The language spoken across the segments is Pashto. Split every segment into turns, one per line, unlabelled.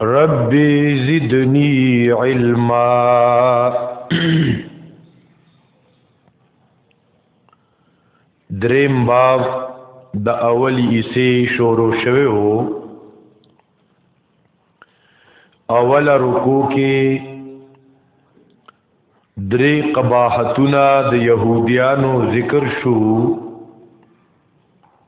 رب زدنی علما دریم باب د اولی ایسه شروع شوی وو اوله رکوع کې درې قباحتونه د يهوديانو ذکر شو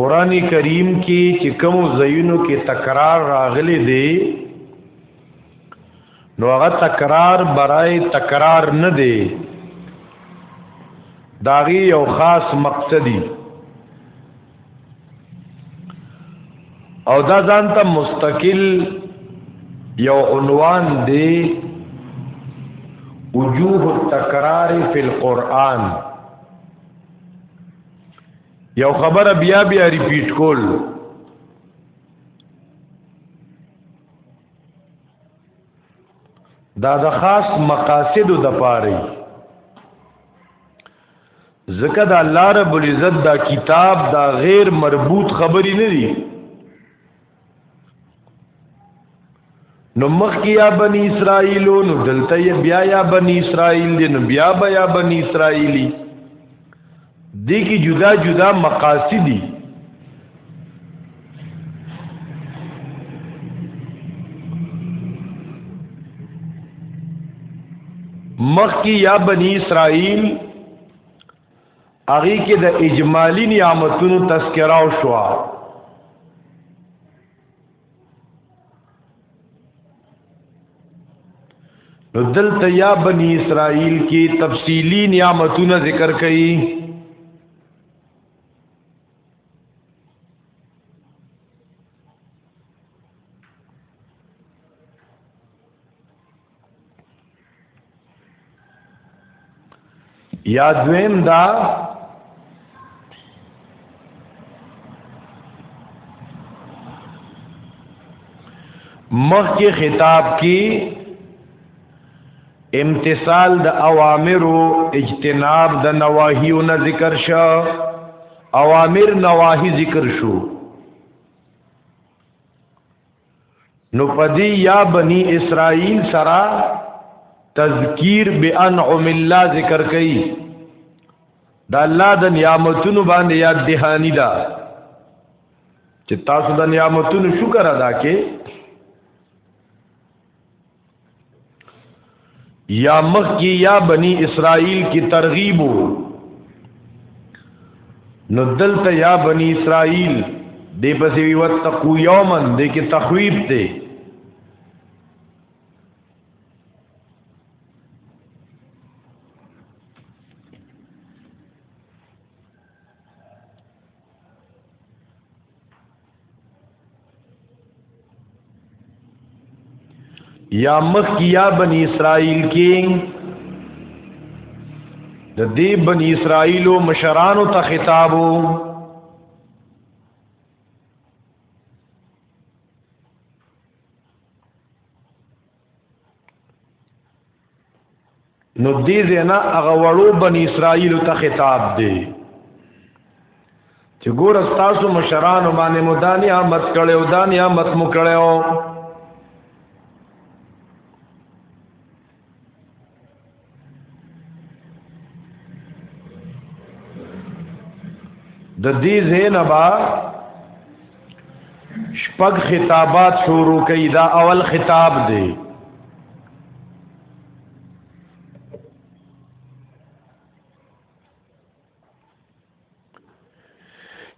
قران کریم کې چې کوم زینو کې تکرار راغلي دي نو هغه تکرار برای تکرار نه دی داغي یو خاص مقصدی او دا ځان ته مستقل یو عنوان دی وجوه التکرار فی القرآن یو خبره بیا بیا ریپیټ کول دا د خاص مقاصدو د پاره ځکه د الله رب العزت دا کتاب دا غیر مربوط خبرې نه دي نو مخکې یا بنی اسرائیل نو دلته بیا یا بنی اسرائیل دی نو بیا بیا بنی اسرائیلی دی کی جدا جدا مقاصدی مخ کی یا بنی اسرائیل اغي کې د اجمالی نعمتونو تذکرہ او شوا نو دلته یا بنی اسرائیل کې تفصیلی نعمتونه ذکر کړي یا دویم دا مخ کی خطاب کی امتثال د اوامرو اجتناب د نواهیو نه ذکر شو اوامر نواهی ذکر شو نو پدی یا بنی اسرائیل سرا تذکیر بانعم الله ذکر کئ دا الله د نعمتونو باندې یاد دهانی دا چې تاسو د نعمتونو شکر ادا کړئ یا مخ کی یا بنی اسرائیل کی ترغیب نو دلته یا بنی اسرائیل دی پسې وی وتقو یومن دی کې تخویب دی یا مخ یا بنی اسرائیل کې د دې بنی اسرائیل او مشرانو ته خطابو نو دې زینا هغه وړو بنی اسرائیل ته خطاب دی چې ګور تاسو مشران باندې مدانی احمد کړو دانی احمد مو کړو د دې زینبا شپږ خطابات شروع کړي دا اول خطاب دی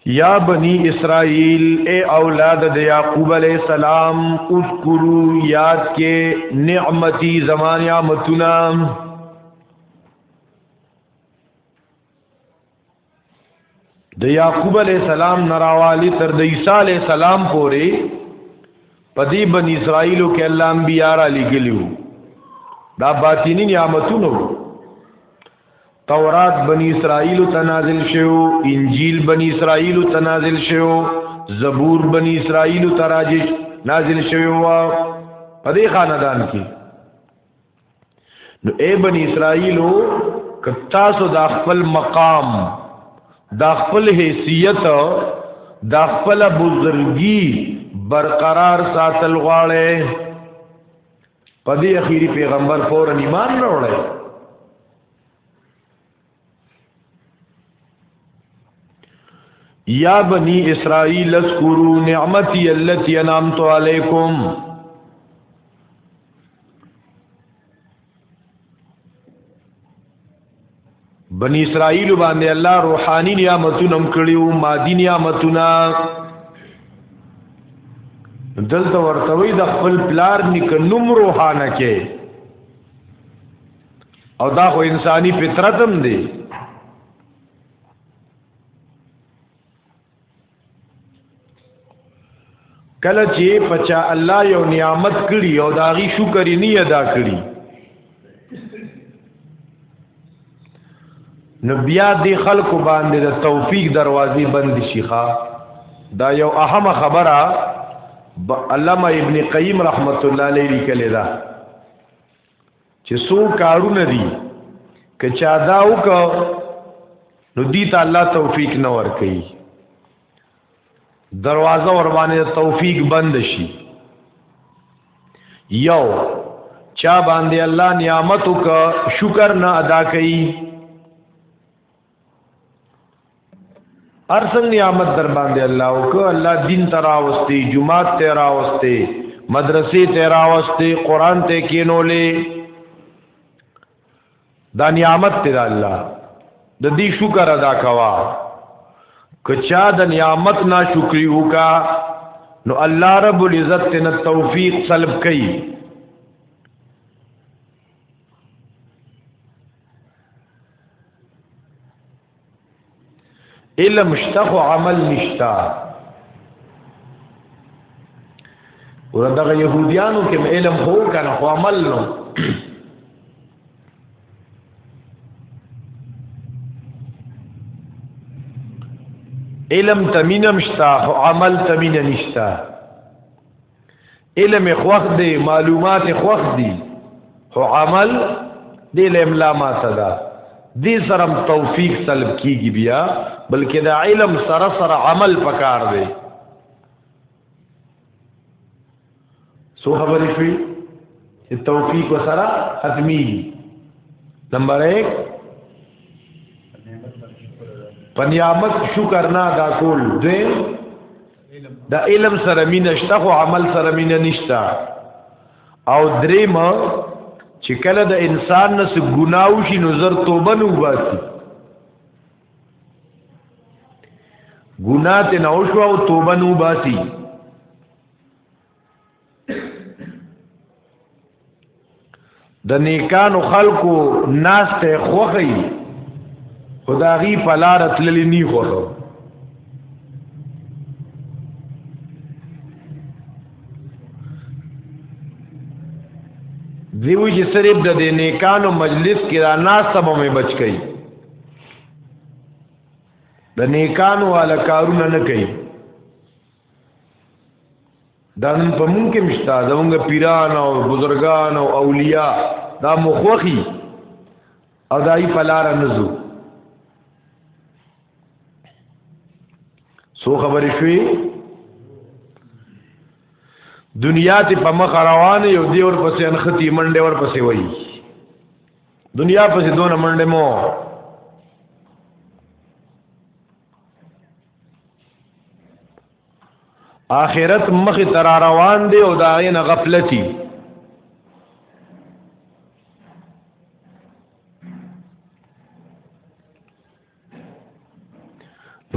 یا بنی اسرائیل اے اولاد د یعقوب علیہ السلام اذکروا یاد کې نعمتي زمان نعمتنا د یعقوب علیہ السلام نراوالی تر د عیسی علیہ السلام پورې پدی بنی اسرائیلو کې الله انبیاء را لګلیو دا باطینی نعمتونو تورات بنی اسرائیل ته نازل شوو انجیل بنی اسرائیل ته نازل شوو زبور بنی اسرائیل ته راځي نازل شوو په دې خاندان کې نو اے بنی اسرائیل کتا سو دا خپل مقام دا خپل حیثیت دا خپل بزرگی برقرار ساتل غواړي په دې اخیری پیغمبر فورا ایمان نه وړي یا بنی اسرائیل اذکروا نعمتي التي انعمت علیکم بنی اسرائیل باندې الله روحاني نعمتونه هم کړیو مادي نعمتونه دلته ورتوي د خپل پلار نک نوم روحانه کې او دا خو انساني فطرت هم دی کله چې پچا الله یو نعمت کړی او داغي شکر یې نه ادا کړی نو بیا دی خلکو باندې د توفیق دروازې بند شي ښا دا یو اهمه خبره علامه ابن قیم رحمت الله علیه لیکلی ده چې سو کارونه دي که چا دا وکړو نو دې ته الله توفیق نه ور کوي دروازه ور باندې توفیق بند شي یو چا باندې الله نعمت وک شکر نه ادا کوي ارسن نعمت در باندې الله او کو الله دین ترا واستي جمعات تیرا واستي مدرسې تیرا واستي قران ته کینولې دا نعمت ته الله د دې شکر ادا کوا کچا د نعمت نا شکری وکا نو الله رب العزت تن توفیق سلب کئ علم شته خو عمل نشتا ورته يهوديانو کې علم هو کنه خو عمل نو علم تمینم شتا خو عمل تمین نشتا علم خوخ دی معلومات خوخ دی خو عمل دی لملا ما صدا دی سرم توفیق طلب کیږي بیا بلکې دا علم سره سره عمل پکار دی سو خبرې شوي چې توفیق سره ختمي نمبر 1 پنیامت شکر نه دا کول دوی د علم سره مینه شته خو عمل سره مینه نشته او دریم چې کله د انسان نه څه ګناو شي نو زر توبه نو واسي ګناه ته نه وشو او توبه نو واسي د نیکانو خلقو ناس ته خوخی خداغي پلارت للی نی خوخو دیو چې صرف د دې نیکانو مجلس کې را ناسته به مې بچ کړي د نیکانو والا کارونه نه کوي دا نن په مونږ کې مشتا زمونږ پیران او بزرگان او اولیاء دا مخوخي او دای په لار نزو سو خبرې شوې دنیا ته په مخ روان یو دی ور پسې انختی منډه ور پسې وای دنیا پسې دونه منډه مو آخرت مخ تر روان دی او دا غین غفلتی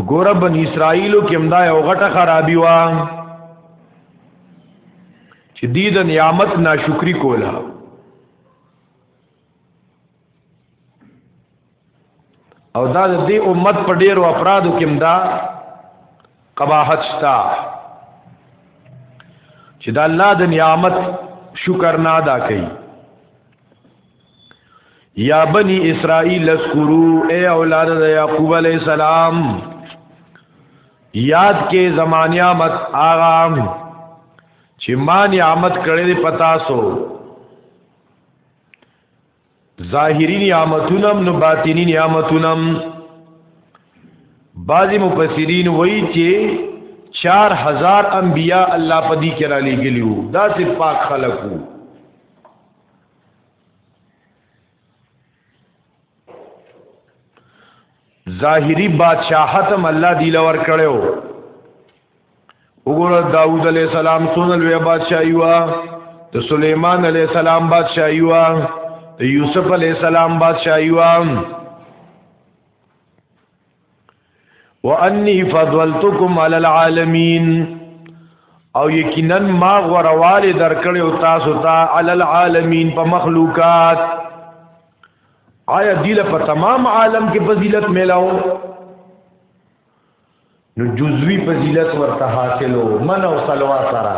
ګور بن اسرائیلو کې همدا یو غټه خرابي وا چې دې د نعمت ناشکری کوله او دا د دې امت په ډیرو افرادو کې دا قباحت شتا چې دا الله د نعمت شکر نه ادا کوي یا بنی اسرائیل اذکرو اے اولاد د یعقوب علی السلام یاد کې زمانیا مت آغام چې ما نعمت کړې پتا سو ظاهری نعمتونم نو باطنی نعمتونم بعضی مفسرین وایي چې 4000 انبیا الله په دې کې را لېګلیو دا سي پاک خلقو ظاهری بادشاہتم الله دی لور کړو وګوره داوود علی السلام څونه لوی بادشاہي وا د سليمان علی السلام بادشاہي وا د یوسف علی السلام بادشاہي وا وانی فضلتکم علی العالمین او یقینا ما غرواله درکړې او تاسو ته علی العالمین په مخلوقات آیا دیله په تمام عالم کې فضیلت ملاو نو جزوی فضیلت ورته حاصلو من او صلوا سره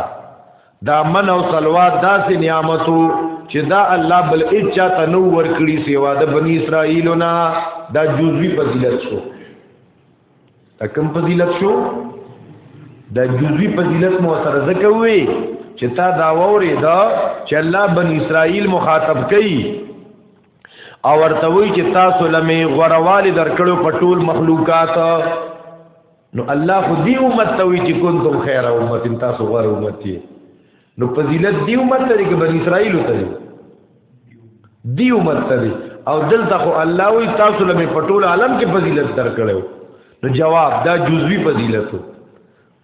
دا من او صلوا داسې نعمتو چې دا الله بل اچا تنو ور کړی سیوا د بنی اسرائیلو نه دا جزوی فضیلت شو دا کوم فضیلت شو دا جزوی فضیلت مو سره زکه وی چې تا دا ووري دا چې الله بن اسرائیل مخاطب کړي او ورته وی چې تاسو لمه غوروالی درکړو په ټول مخلوقات نو الله خو دی امت ته وی چې کنتم خیر امت تاسو غور امت دی نو فضیلت دی امت ته کې بنی اسرائیل ته دی امت ته او دلته خو الله وی تاسو لمه په ټول عالم کې فضیلت درکړو نو جواب دا جزوی فضیلت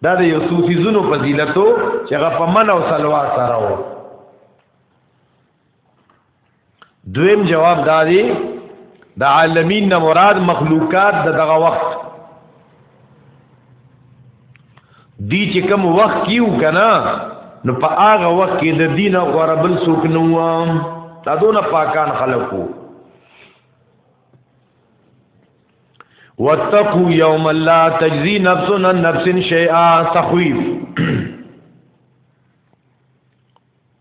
دا د یو صوفی زونو فضیلت چې هغه په من او سلوا سره وو دویم جواب دا دی د عالمین نه مراد مخلوقات د دغه وخت دی چې کوم وخت کیو کنه نو په هغه وخت کې د دین غربل سوک نو دا دونه پاکان خلقو واتقوا یوم لا تجزی نفس عن نفس شیئا تخویف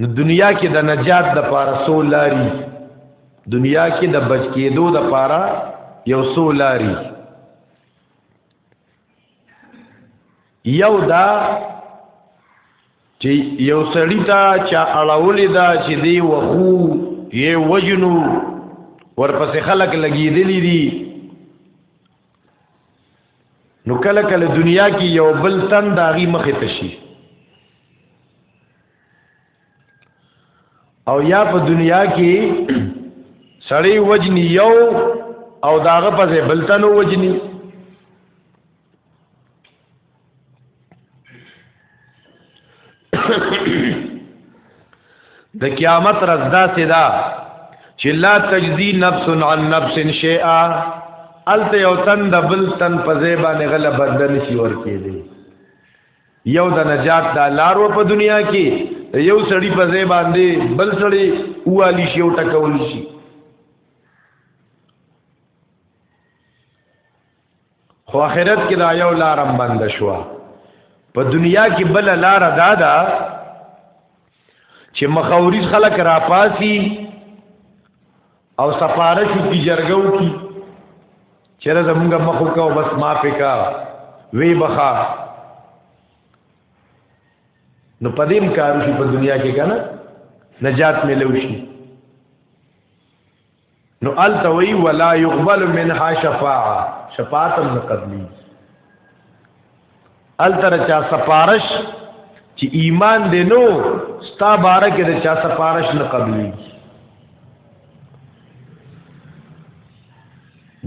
نو دنیا کې د نجات د پاره سو لاري دنیا کې د بچ کېدو د پاره یو سو لاري یو دا چې یو سړی ته چا اړولې دا چې دی وخو یې وجنو ورپسې خلک لګېدلې دي نو کله کله دنیا کې یو بل تن د هغې مخې ته شي او یا په دنیا کې سړی وجنی یو او داغه پسې بلتنو وجنی د قیامت رز دا سدا چې لا تجزی نفس عن نفس شیئا الته یو تن د بل تن په ځای باندې غله بدل شي ورکې دی یو د نجات د لارو په دنیا کې یو سړی په ځای باندې بل سړی والی شي او ټکول شي خو اخرت کې دا یو لارم بند شو په دنیا کې بل لار دا ده چې مخاورز خلک را پاسي او سفارش کی جرګو کی چیرې زمونږ مخو کا بس ما پکا وی بخا نو پدیم کارو شي په دنیا کې کنه نجات ملو شي نو التوی ولا يقبل منها شفاعه شفاعت هم قبلی التر چا سفارش چې ایمان دې نو ستا باره کې د چا سفارش نه قبلی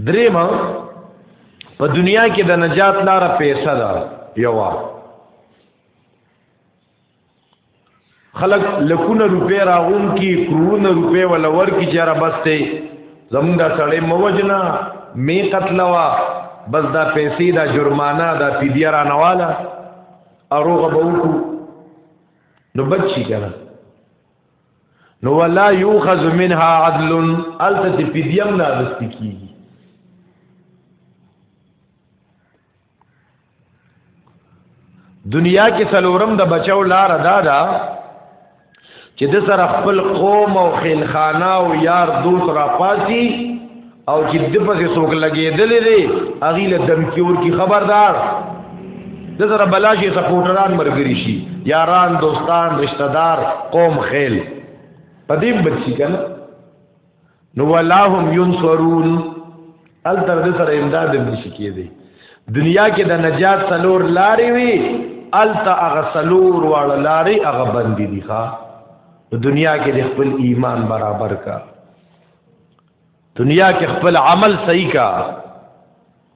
دریم په دنیا کې د نجات لار پیسې ده یو خلق لکونه روپې راغون کی کرونه روپې ولور کی چیرې بسته زمونږ دا سړی موجنا می قتلوا بس دا پیسې دا جرمانه دا فدیه را نواله اروغه به وکړو نو بچی کنه نو ولا یوخذ منها عدل الته فدیم نه دست کیږي دنیا کې سلورم د بچاو لار ادا ده چې د سره خپل قوم او خیلخانه او یار دوست را پاسي او چې د پسې څوک لګېدلې دي هغه له دمکیور کی خبردار د سره بلاشي سپورټران مرګري شي یاران دوستان رشتہ دار قوم خیل پدیم بچی کنه نو ولاهم ينصرون ال تر دې سره امداد نشي کېدی دنیا کې د نجات سلور لارې وي ال ته هغه سلور واړه لارې هغه باندې دي ښا دنیا کې د خپل ایمان برابر کا دنیا کې خپل عمل صحیح کا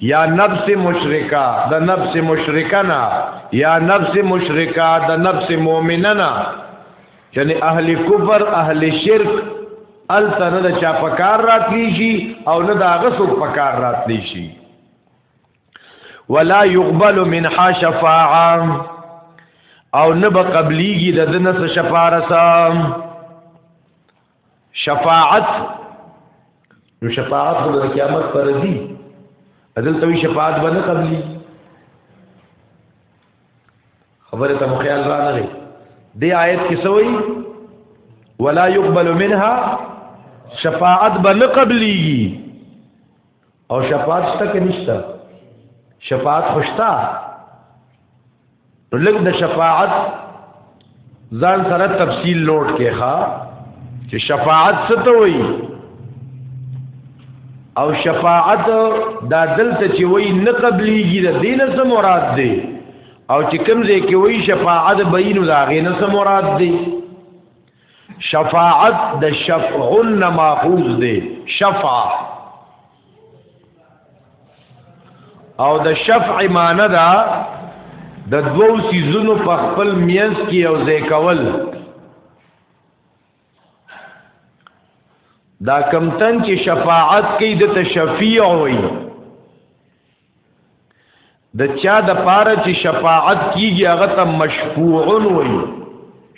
یا نفس مشرکا د نفس مشرکنا یا نفس مشرکا د نفس مؤمننا یعنی اهل کفر اهل شرک ال تر د چا پکار راتلی شي او نه دا غسو پکار راتلی شي ولا يقبل منها شفاعه او نه به قبليږي د دنس شفارسه شفاعت نو شفاعت خو د قیامت پر دی عدل توی شفاعت باندې قبلی خبره ته خیال را نه دی دی آیت کې سوئی ولا يقبل منها شفاعت باندې قبلی او شفاعت شته کې نشته شفاعت خوشتا لږ د شفاعت ځان سره تفصیل لوټ کې ښا چې شفاعت څه ته وایي او شفاعت دا دلته چې وایي نه قبليږي د دین څه مراد دی او چې کوم ځای کې وایي شفاعت بینو دا غي نه څه مراد دی شفاعت د شفعن ماخوذ دی شفع او د شفع معنی دا د دوو سیزونو په خپل میز کې یو ځای کول دا کمتن چې شفاعت کوي د تشفیع وي د چا د پاره چې شفاعت کیږي هغه ته مشفوعون وي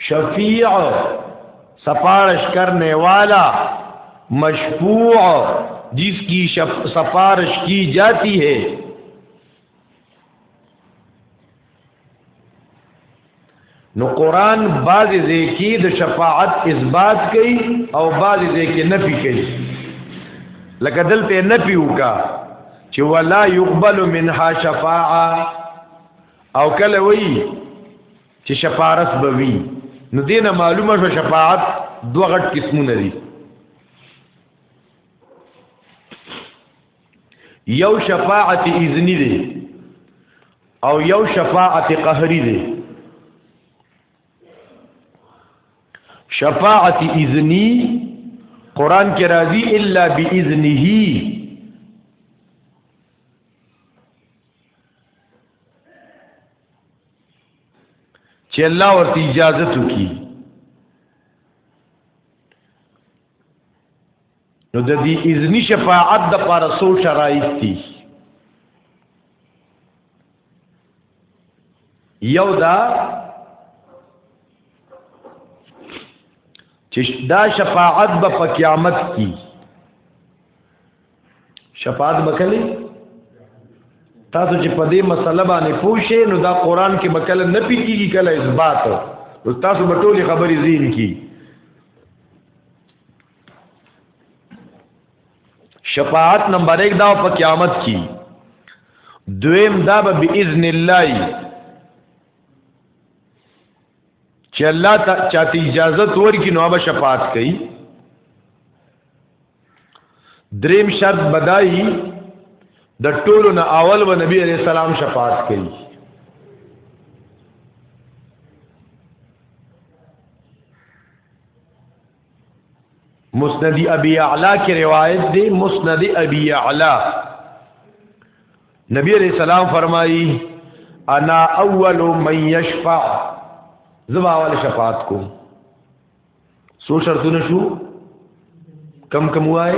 شفیع سفارش کرنے والا مشفوع جس کی سفارش کی جاتی ہے نو قران بعض ذکی د شفاعت اثبات کوي او بعض ذکی نفي کوي لکه دلته نفي وکا چې ولا يقبل منها شفاعه او کله وی چې شفارس به وی نو دینه معلومه شو شفاعت دوه غټ قسمونه دي یو شفاعت اذنی دی او یو شفاعت قهری دی شفاعت اذنی قران کې راځي الا باذنه چې الله ورته اجازه وکړي نو د دې اذنی شفاعت د پر سو شرایط دي یو دا چې دا شفاعت به په قیامت کې شفاعت بکلی تاسو چې په دې مسله باندې پوښې نو دا قران کې بکله نه پیږي کله اثبات نو تاسو به ټولې خبرې زین کی شفاعت نمبر 1 دا په قیامت کې دویم دا به باذن الله چې الله ته چاته اجازه ورکړي نو به شفاعت کوي دریم شرط بدایي د ټولو نه اول و نبی علیہ السلام شفاعت کوي مسند ابي اعلى کې روایت دی مسند ابي اعلى نبی علیہ السلام فرمایي انا اول من يشفع زما اول شفاعت کوم سو شرطونه شو کم کم وای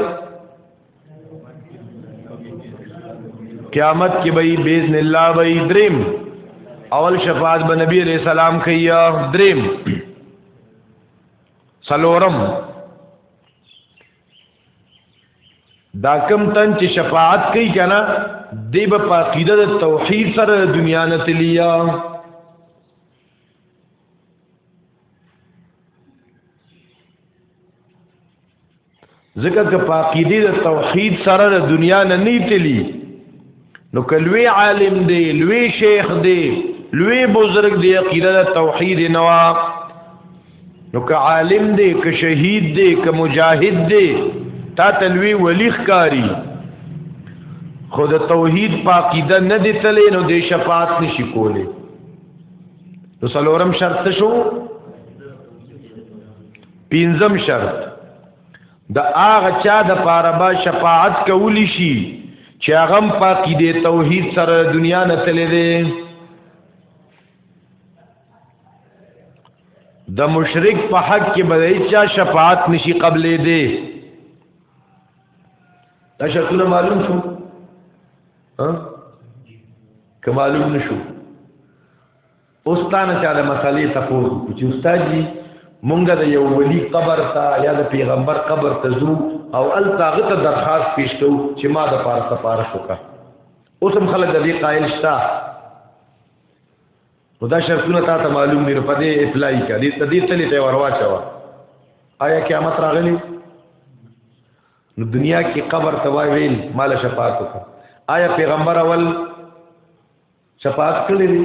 قیامت کې به باذن الله به دریم اول شفاعت به نبی علیہ السلام کیا دریم سلورم دا کم تن چې شفاعت کوي کنه دی په عقیده د توحید سره دنیا نه تلیا ځکه که په عقیده د توحید سره د دنیا نه نیتلی نو کلوی عالم دی لوی شیخ دی لوی بزرگ دی عقیده د توحید نوا نو که عالم دی که شهید دی که مجاهد دی تا تلوی ولی ښکاری خو د توحید په عقیده نه دی تلی نو د شفاعت نشي کولی نو سلورم شرط شو پینزم شرط د هغه چا د پاره با شفاعت کولی شي چې هغه په کې د توحید سره دنیا نه تللی دی د مشرک په حق کې به چا شفاعت نشي قبلې دی دا شرطونه معلوم شو ها کمالو نشو اوس تانه چا د مسالې تفوز چې استاد جی مونږ د یو ولی قبر ته یا د پیغمبر قبر ته ځو او ال تاغه ته درخواست پیش کوو چې ما د پاره سفارش وکړه اوس هم خلک د دې قائل شته خدا شرطونه تا ته معلوم دي په دې اپلای کړي ته دې تلې ته ورواچو آیا قیامت راغلی نو دنیا کې قبر ته وای ویل مال شفاعت وکړه آیا پیغمبر اول شفاعت کړی دی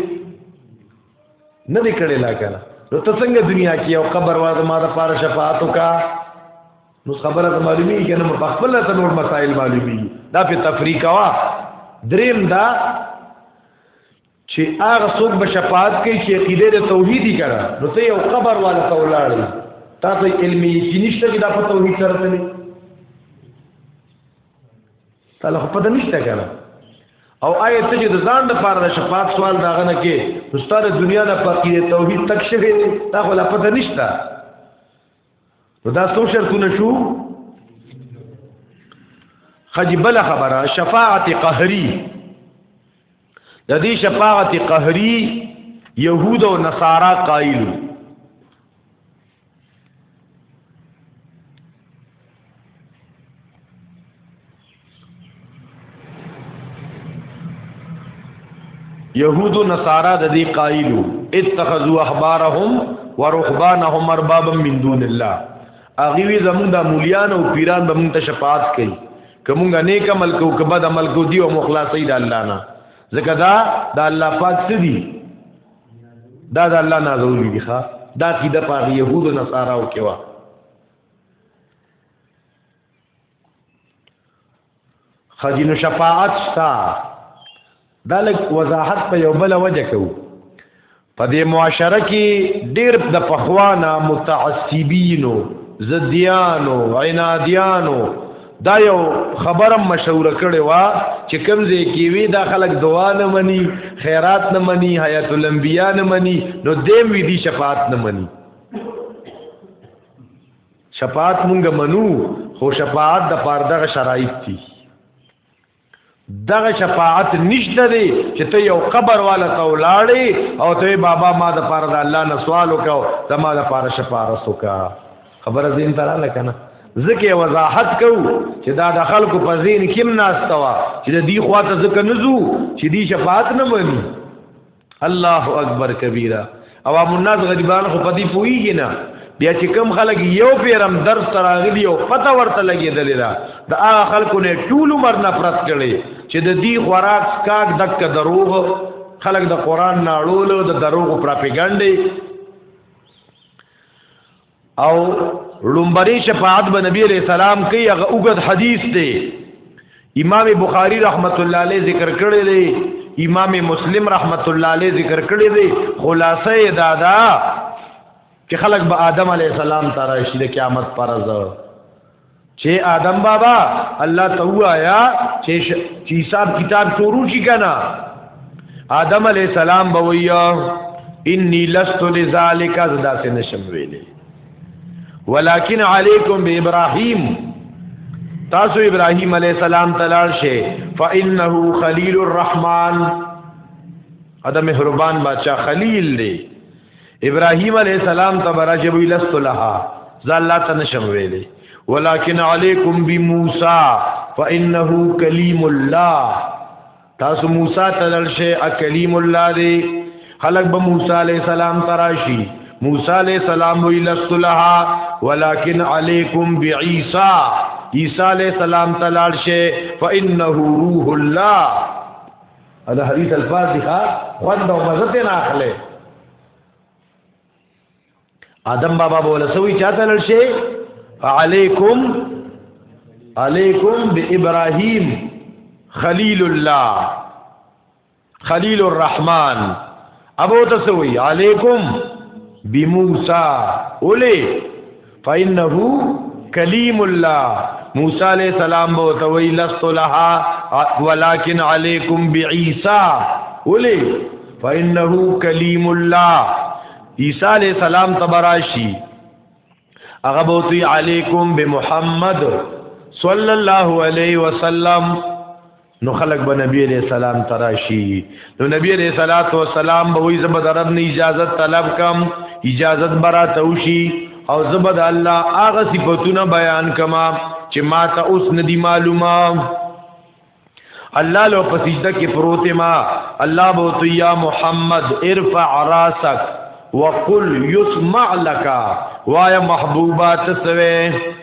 نه دی کړی لا کنه نو ته څنګه دنیا کې او قبر وازه ما د پاره شفاعت وکا نو خبره ته معلومی کنه مې په خپل ته نور مسائل معلومی دا په تفریقه وا دریم دا چې هغه څوک به شفاعت کوي چې عقیده د توحیدی کړه نو ته یو قبر والا ته ولاړې تا ته علمي چې نشته چې دا په توحید سره تللی تعالی خو پته نشته کړه او آیت ته چې د ځان د پاره د شفاعت سوال دا غنه کې استاد دنیا د فقیر توحید تک شوی دا خو لا پته نشته نو دا څو شرطونه شو خجبل خبره شفاعت قهری د دې شفاعت قهری يهود او نصارا قائل يهود و نصارا د دې قائلو اتخذوا احبارهم ورهبانهم اربابا من دون الله اغي وی زمون د مولیان او پیران به مونږ ته شفاعت کوي کومګه نیک عمل کو کبد عمل کو دی او مخلصي د الله نه ځکه دا د الله پاک څه دي دا د الله نازولي دي ښا دا کی د پاره يهود و نصارا او کېوا خزینو شفاعت شتا دا لک وضاحت په یو بل وجه کو په دې معاشره کې ډېر د پخوانا متعصبینو زدیانو عنادیانو دا یو خبره مشوره کړي وا چې کمزې کې وی دا خلک دعا نه مني خیرات نه مني حیات الانبیاء نه مني نو دیم وی دي شفاعت نه مني شفاعت مونږ منو خو شفاعت د پاره دغه شرایط دي دغه شفاعت نشته دی چې ته یو قبر والا ته ولاړې او ته بابا ما د پاره د الله نه سوال وکاو ته ما د پاره شفاعت وکا خبره زین ترا نه کنه ځکه وضاحت کو چې دا د خلکو په ذهن کې مناستوا چې د دې خواته ځکه نزو چې دې شفاعت نه مني الله اکبر کبیره او مناز غریبان خو پدی پویږي نه بیا چې کم خلک یو پیرم درس تراغلی او پته ورته لګیدل دا د هغه خلکو نه ټول عمر نفرت کړي چې د دې خوراک کاک دک دروغ خلک د قران نه اړول او د دروغ پروپاګاندا او لومبري شفاعت به نبی علیہ السلام کوي هغه اوګد حدیث دی امام بخاری رحمت الله علیه ذکر کړی دی امام مسلم رحمت الله علیه ذکر کړی دی خلاصه دادا چې خلق به آدم علیه السلام تراشی د قیامت پر ځو چې آدم بابا الله ته وایا چې چې حساب کتاب شروع شي کنه آدم علی السلام به ویا انی لست لذالک از داسې نشم ویلې ولکن علیکم به ابراهیم تاسو ابراهیم علی السلام تلار شي فانه خلیل الرحمن ادا مهربان بادشاہ خلیل دی ابراهيم عليه السلام ته برجب لست لها زالله ته نشم ویلې ولكن عليكم بموسى فانه كليم الله تاسو موسی ته لړشه ا کلیم الله دی خلق به موسی علیہ السلام تراشی موسی علیہ السلام وی لست لها ولكن عليكم بعيسى عيسى علیہ السلام تلارشه فانه روح الله او د حدیث الفاظ دي ښا خوند او مزه ته نه اخلي آدم بابا بوله سوي چاته لړ شي علیکم علیکم بابراهیم خلیل الله خلیل الرحمن ابو تسوی علیکم بموسی اولی فإنه کلیم الله موسی علیہ السلام بو توی لست لها ولكن علیکم بعیسی اولی فإنه کلیم الله عیسی علیہ السلام تبراشی هغه بو توی علیکم بمحمد صلی الله علیه وسلم نو خلق به نبی علیہ السلام تراشی نو نبی علیہ الصلات والسلام به وی زبد رب نه اجازه طلب کم اجازه برا توشی او زبد الله هغه صفاتونه بیان کما چې ما ته اوس ندی معلومه الله لو پسجده کې پروت ما الله بو تو یا محمد ارفع راسک وقل يسمع لك وایا محبوبات سوي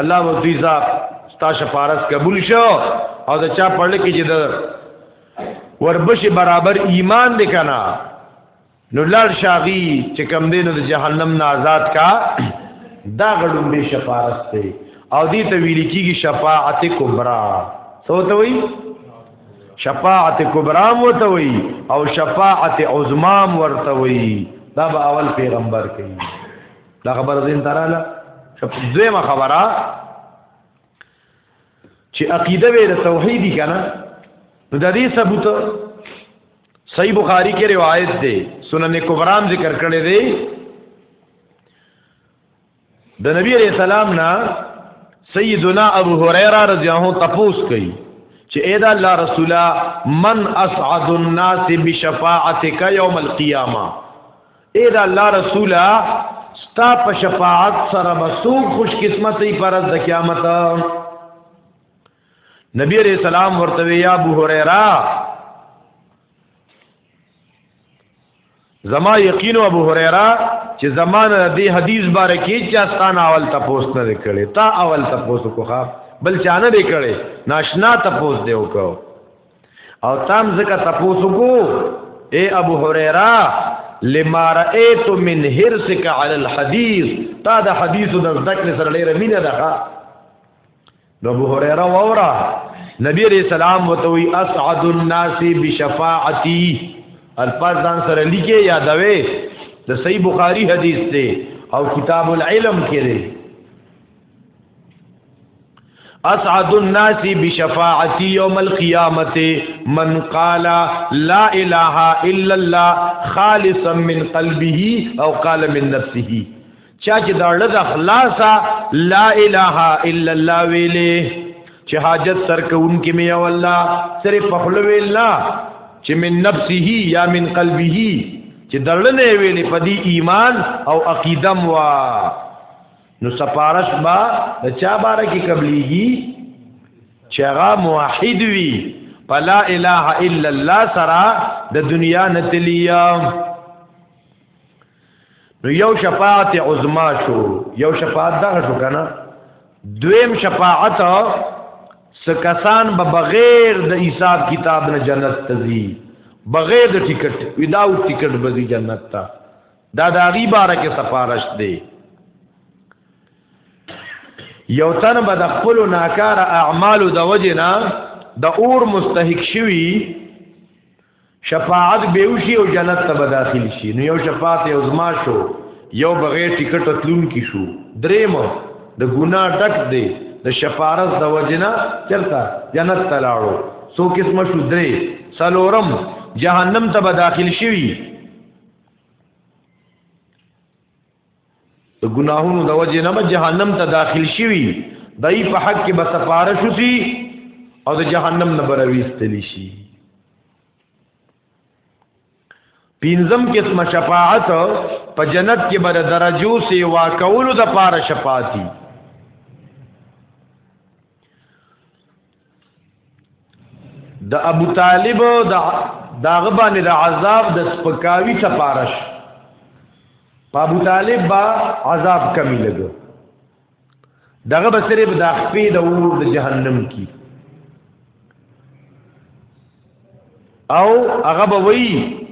الله مفتی صاحب ستا شفارس قبول شو او دا چا پړل کې چې د وربش برابر ایمان دې کنا نو لړ شاغي چې کم دین د جهنم نه آزاد کا دا غړم به شفارس ته او دې ته ویل کېږي شفاعت کبرا سوته وي شفاعت کبرا ورته وي او شفاعت عظمام ورته وي دا به اول پیغمبر کوي دا خبره زین تراله دویمه خبره چې عقیده وې د توحیدی کنه نو د دې ثبوت صحیح بخاری کې روایت دی سنن کبرام ذکر کړی دی د نبی علیہ السلام نا سیدنا ابو هريره رضی الله عنه تپوس کوي چې اې دا الله رسولا من اسعد الناس بشفاعتک یوم القیامه اے دا الله رسول ستا په شفاعت سره مسوب خوش قسمتي پر د قیامت نبی علیہ السلام ورته یا ابو هريره زما یقین ابو هريره چې زمانه دې حدیث باره کې چې استان اول تپوس نه کړي تا اول تپوس کوخه بل چانه دې کړي ناشنا تپوس دې وکړو او تام زکه تاسو کو اے ابو هريره لما رأيت من حرصك على الحديث تا دا حدیث د ذکر سره ډیره مینه ده نو ابو هريره وورا نبی عليه السلام وتوي اسعد الناس بشفاعتي الفاظ ځان سره لیکي یا دوي د صحیح بخاری حدیث ته او کتاب العلم کې اسعد الناس بشفاعتي يوم القيامه من قال لا اله الا الله خالصا من قلبه او قال من نفسه چا چې دا لږ خلاصا لا اله الا الله ویلې چې حاجت سر کوونکې مې او الله صرف په خلو ویلا چې من نفسه یا من قلبه چې دړنه ویلې په دې ایمان او عقیدم وا نو سپارش با د چا باره کې قبليږي چې هغه موحد وي فلا اله الا الله سرا د دنیا نتلیا نو یو شفاعت عظما شو یو شفاعت دا شو کنه دویم شفاعت سکسان به بغیر د حساب کتاب نه جنت تزي بغیر د ټیکټ وداو ټیکټ به جنت ته دا د هغې باره کې سفارش دی یو تن به د خپل ناکار اعمالو د وجه نه د اور مستحق شوی شفاعت به وشي او جنت ته به داخل شي نو یو شفاعت یو زما شو یو بغیر ټیکټ تلون کی شو دریم د ګنا ټک دی د شفارت د وجنا چرتا جنت ته لاړو سو قسم شو درې سلورم جهنم ته به داخل شي د ګناهونو د وجه نه جهنم ته داخل شوی دای په حق کې به سفارش وسی او د جهنم نه برويستل شي پینزم قسم شفاعت په جنت کې بر درجو سی واکولو د پاره شفاعتي د ابو طالب د داغه باندې د عذاب د سپکاوي سپارش په ابو طالب با عذاب کمی لګو دغه به صرف د خپې د اور د جهنم کی او هغه به وی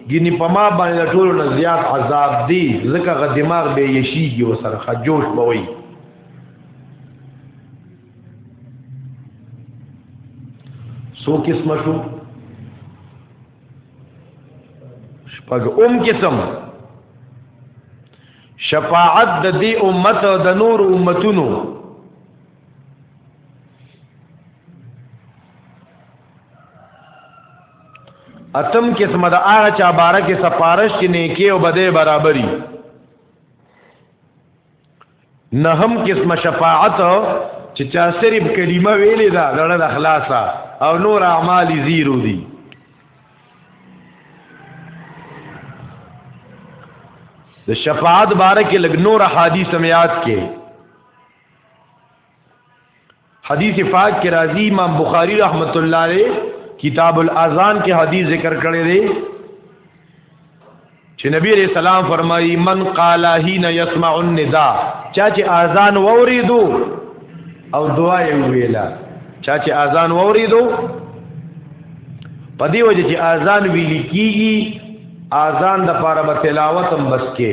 ګینه په ما باندې ټول نه زیات عذاب دی ځکه غ دماغ به یشیږي او سره خجوش به وی سو قسم شو شپږ اوم قسم شفاعت د دې امت او د نور امتونو اتم قسم د هغه چا باره کې سفارش چې نیکی او بده برابرۍ نهم قسم شفاعت چې چا صرف کلمه ویلې ده دړه د اخلاصا او نور اعمال زیرو دي د شفاعت باره کې لګ نور حدیث میات کې حدیث پاک کې راځي امام بخاری رحمت الله علیه کتاب الاذان کې حدیث ذکر کړی دی چې نبی علیہ السلام فرمایي من قال حين يسمع النداء چا چې اذان ووریدو او دعا یې ویلا چا چې اذان ووریدو پدې وجه چې اذان ویل کیږي اذان د پاره به تلاوت هم بس کې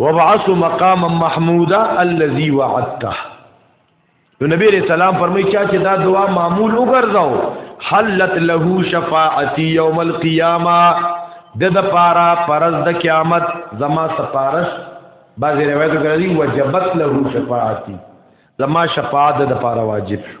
وبعث مقام محمودا الذي وعدته نو نبی علیہ السلام فرمایي چې دا دعا معمول وګرځاو حلت له شفاعتي یوم القیامه د د پارا پرز د قیامت زما سپارش بعضی روایت کوي وجبت له شفاعتي زما شفاعت د پارا واجب شو